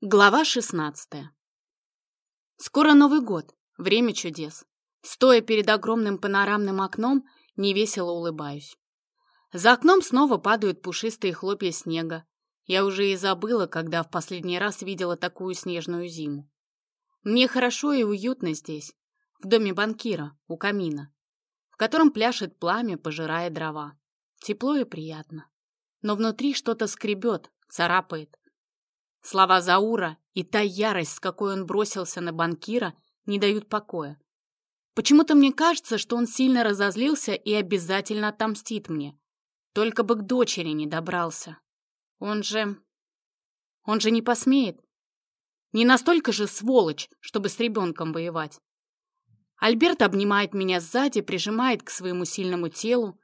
Глава 16. Скоро Новый год, время чудес. Стоя перед огромным панорамным окном, невесело улыбаюсь. За окном снова падают пушистые хлопья снега. Я уже и забыла, когда в последний раз видела такую снежную зиму. Мне хорошо и уютно здесь, в доме банкира, у камина, в котором пляшет пламя, пожирая дрова. Тепло и приятно. Но внутри что-то скребет, царапает. Слова Заура и та ярость, с какой он бросился на банкира, не дают покоя. Почему-то мне кажется, что он сильно разозлился и обязательно отомстит мне. Только бы к дочери не добрался. Он же... Он же не посмеет. Не настолько же сволочь, чтобы с ребенком воевать. Альберт обнимает меня сзади, прижимает к своему сильному телу.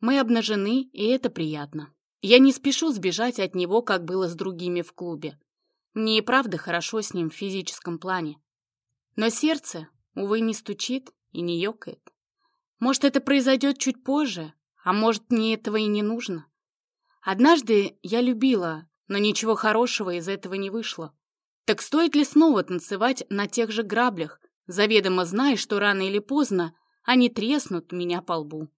Мы обнажены, и это приятно. Я не спешу сбежать от него, как было с другими в клубе. Мне и правда хорошо с ним в физическом плане. Но сердце, увы, не стучит и не ёкает. Может, это произойдет чуть позже, а может, мне этого и не нужно. Однажды я любила, но ничего хорошего из этого не вышло. Так стоит ли снова танцевать на тех же граблях, заведомо зная, что рано или поздно они треснут меня по лбу?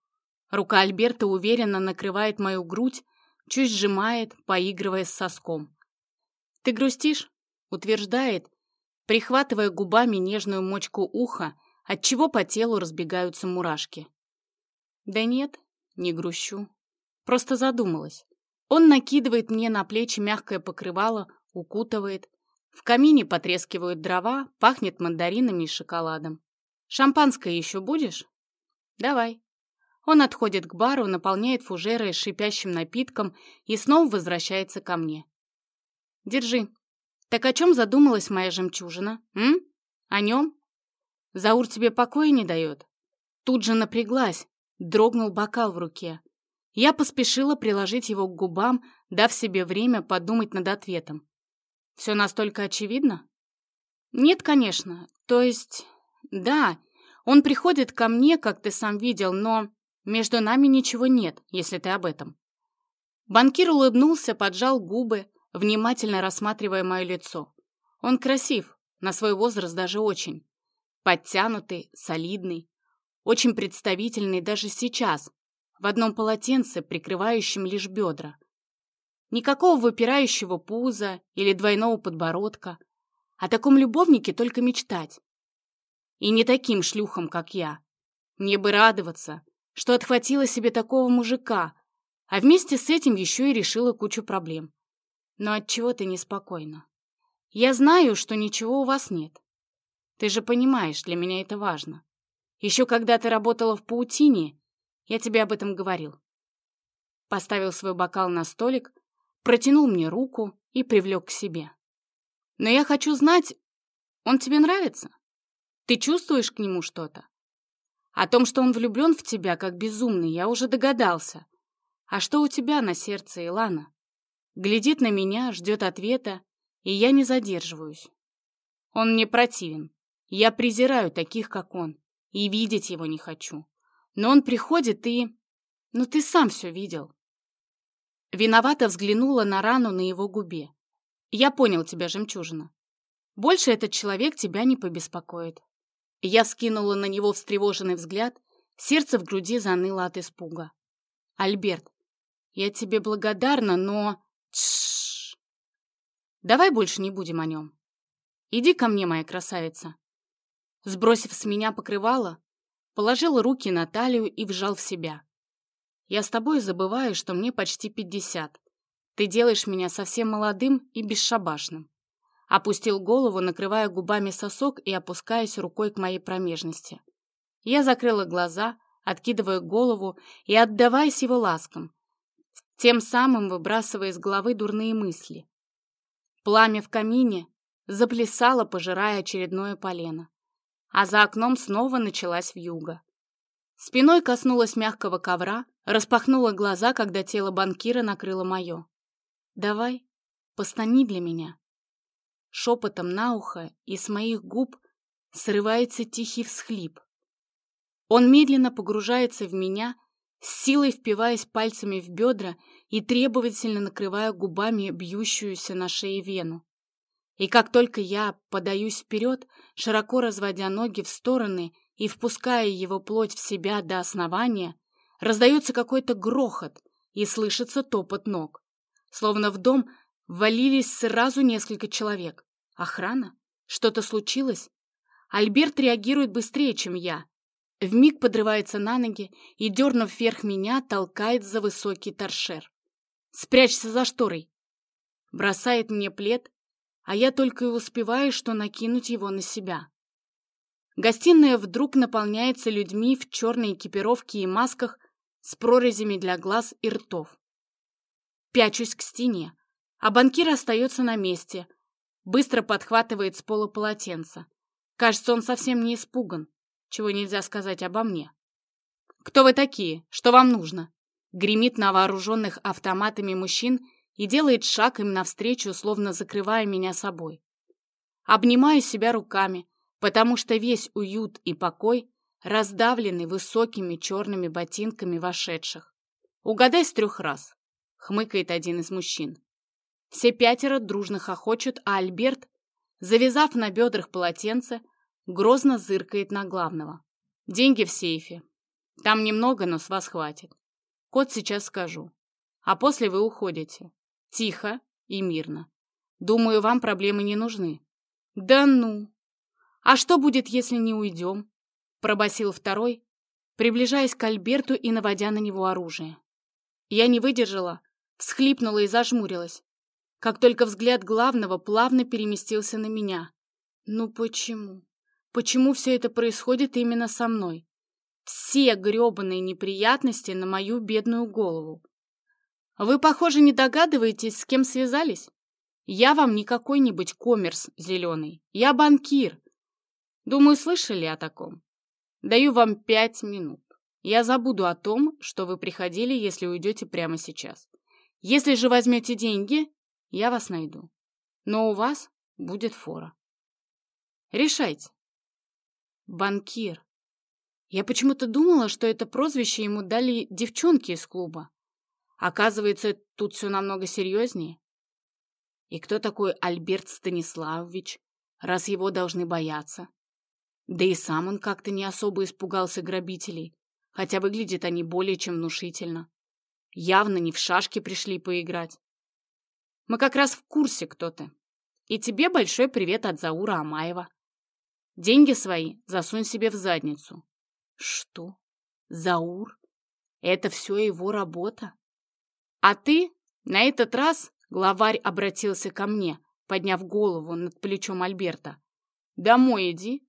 Рука Альберта уверенно накрывает мою грудь, чуть сжимает, поигрывая с соском. «Ты грустишь?» — утверждает, прихватывая губами нежную мочку уха, отчего по телу разбегаются мурашки. «Да нет, не грущу. Просто задумалась. Он накидывает мне на плечи мягкое покрывало, укутывает. В камине потрескивают дрова, пахнет мандаринами и шоколадом. «Шампанское еще будешь?» «Давай». Он отходит к бару, наполняет фужеры шипящим напитком и снова возвращается ко мне. «Держи. Так о чем задумалась моя жемчужина? М? О нем? Заур тебе покоя не дает?» Тут же напряглась, дрогнул бокал в руке. Я поспешила приложить его к губам, дав себе время подумать над ответом. «Все настолько очевидно?» «Нет, конечно. То есть, да, он приходит ко мне, как ты сам видел, но между нами ничего нет, если ты об этом. Банкир улыбнулся, поджал губы, внимательно рассматривая мое лицо. Он красив, на свой возраст даже очень. Подтянутый, солидный, очень представительный даже сейчас, в одном полотенце, прикрывающем лишь бедра. Никакого выпирающего пуза или двойного подбородка. О таком любовнике только мечтать. И не таким шлюхом, как я. Мне бы радоваться, что отхватила себе такого мужика, а вместе с этим еще и решила кучу проблем. Но от чего ты неспокойна? Я знаю, что ничего у вас нет. Ты же понимаешь, для меня это важно. Еще когда ты работала в паутине, я тебе об этом говорил. Поставил свой бокал на столик, протянул мне руку и привлек к себе. Но я хочу знать, он тебе нравится? Ты чувствуешь к нему что-то? О том, что он влюблен в тебя, как безумный, я уже догадался. А что у тебя на сердце, Илана? Глядит на меня, ждет ответа, и я не задерживаюсь. Он мне противен. Я презираю таких, как он, и видеть его не хочу. Но он приходит и... Ну, ты сам все видел. Виновато взглянула на рану на его губе. Я понял тебя, жемчужина. Больше этот человек тебя не побеспокоит. Я скинула на него встревоженный взгляд, сердце в груди заныло от испуга. «Альберт, я тебе благодарна, но...» Тш. Давай больше не будем о нем. Иди ко мне, моя красавица. Сбросив с меня покрывало, положил руки на талию и вжал в себя. Я с тобой забываю, что мне почти пятьдесят. Ты делаешь меня совсем молодым и бесшабашным. Опустил голову, накрывая губами сосок и опускаясь рукой к моей промежности. Я закрыла глаза, откидывая голову и отдаваясь его ласкам, тем самым выбрасывая из головы дурные мысли. Пламя в камине заплясало, пожирая очередное полено, а за окном снова началась вьюга. Спиной коснулась мягкого ковра, распахнула глаза, когда тело банкира накрыло мое. «Давай, постани для меня», шепотом на ухо, и с моих губ срывается тихий всхлип. Он медленно погружается в меня, с силой впиваясь пальцами в бедра и требовательно накрывая губами бьющуюся на шее вену. И как только я подаюсь вперед, широко разводя ноги в стороны и впуская его плоть в себя до основания, раздается какой-то грохот и слышится топот ног. Словно в дом ввалились сразу несколько человек. Охрана? Что-то случилось? Альберт реагирует быстрее, чем я. Вмиг подрывается на ноги и, дернув вверх меня, толкает за высокий торшер. «Спрячься за шторой!» Бросает мне плед, а я только и успеваю, что накинуть его на себя. Гостиная вдруг наполняется людьми в черной экипировке и масках с прорезями для глаз и ртов. Пячусь к стене, а банкир остается на месте, быстро подхватывает с пола полотенце. Кажется, он совсем не испуган, чего нельзя сказать обо мне. «Кто вы такие? Что вам нужно?» Гремит на вооруженных автоматами мужчин и делает шаг им навстречу, словно закрывая меня собой. Обнимаю себя руками, потому что весь уют и покой раздавлены высокими черными ботинками вошедших. «Угадай с трех раз», — хмыкает один из мужчин. Все пятеро дружно хохочут, а Альберт, завязав на бедрах полотенце, грозно зыркает на главного. «Деньги в сейфе. Там немного, но с вас хватит. Код сейчас скажу. А после вы уходите. Тихо и мирно. Думаю, вам проблемы не нужны. Да ну! А что будет, если не уйдем? Пробасил второй, приближаясь к Альберту и наводя на него оружие. Я не выдержала, всхлипнула и зажмурилась. Как только взгляд главного плавно переместился на меня. Ну почему? Почему все это происходит именно со мной? Все гребаные неприятности на мою бедную голову. Вы, похоже, не догадываетесь, с кем связались? Я вам не какой-нибудь коммерс зеленый. Я банкир. Думаю, слышали о таком. Даю вам пять минут. Я забуду о том, что вы приходили, если уйдете прямо сейчас. Если же возьмете деньги, я вас найду. Но у вас будет фора. Решайте. Банкир. Я почему-то думала, что это прозвище ему дали девчонки из клуба. Оказывается, тут все намного серьезнее. И кто такой Альберт Станиславович, раз его должны бояться? Да и сам он как-то не особо испугался грабителей, хотя выглядят они более чем внушительно. Явно не в шашки пришли поиграть. Мы как раз в курсе, кто ты. И тебе большой привет от Заура Амаева. Деньги свои засунь себе в задницу. Что? Заур? Это все его работа? А ты на этот раз главарь обратился ко мне, подняв голову над плечом Альберта. Домой иди,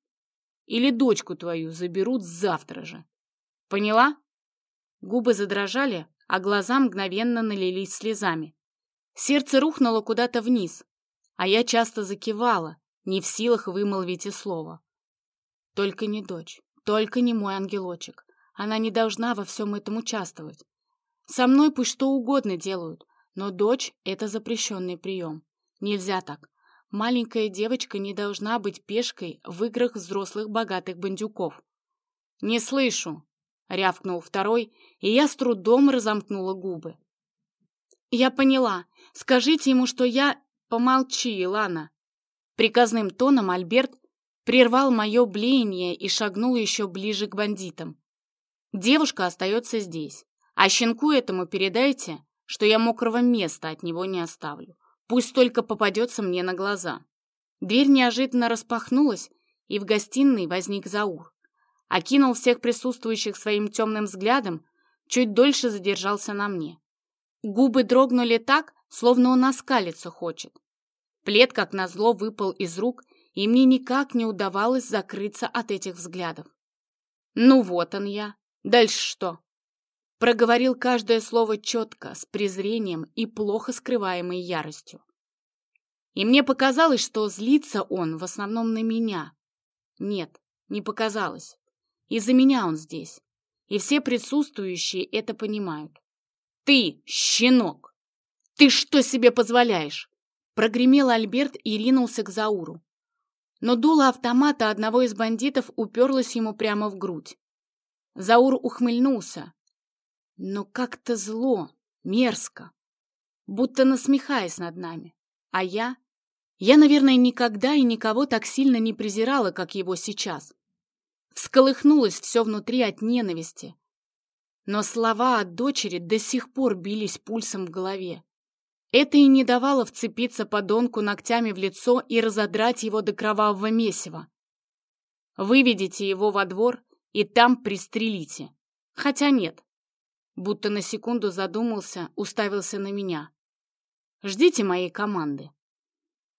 или дочку твою заберут завтра же. Поняла? Губы задрожали, а глаза мгновенно налились слезами. Сердце рухнуло куда-то вниз, а я часто закивала, не в силах вымолвить и слова. Только не дочь, только не мой ангелочек. Она не должна во всем этом участвовать. Со мной пусть что угодно делают, но дочь — это запрещенный прием. Нельзя так. Маленькая девочка не должна быть пешкой в играх взрослых богатых бандюков. «Не слышу!» — рявкнул второй, и я с трудом разомкнула губы. «Я поняла. Скажите ему, что я...» «Помолчи, Лана!» Приказным тоном Альберт прервал мое блеяние и шагнул еще ближе к бандитам. «Девушка остается здесь. А щенку этому передайте, что я мокрого места от него не оставлю. Пусть только попадется мне на глаза. Дверь неожиданно распахнулась, и в гостиной возник Заур. Окинул всех присутствующих своим темным взглядом, чуть дольше задержался на мне. Губы дрогнули так, словно он оскалиться хочет. Плед, как назло, выпал из рук, и мне никак не удавалось закрыться от этих взглядов. Ну вот он я. Дальше что? проговорил каждое слово четко, с презрением и плохо скрываемой яростью. И мне показалось, что злится он в основном на меня. Нет, не показалось. Из-за меня он здесь. И все присутствующие это понимают. «Ты, щенок! Ты что себе позволяешь?» Прогремел Альберт и ринулся к Зауру. Но дуло автомата одного из бандитов уперлось ему прямо в грудь. Заур ухмыльнулся, но как-то зло, мерзко, будто насмехаясь над нами. А я? Я, наверное, никогда и никого так сильно не презирала, как его сейчас. Всколыхнулось все внутри от ненависти. Но слова от дочери до сих пор бились пульсом в голове. Это и не давало вцепиться подонку ногтями в лицо и разодрать его до кровавого месива. Выведите его во двор и там пристрелите. Хотя нет. Будто на секунду задумался, уставился на меня. Ждите моей команды.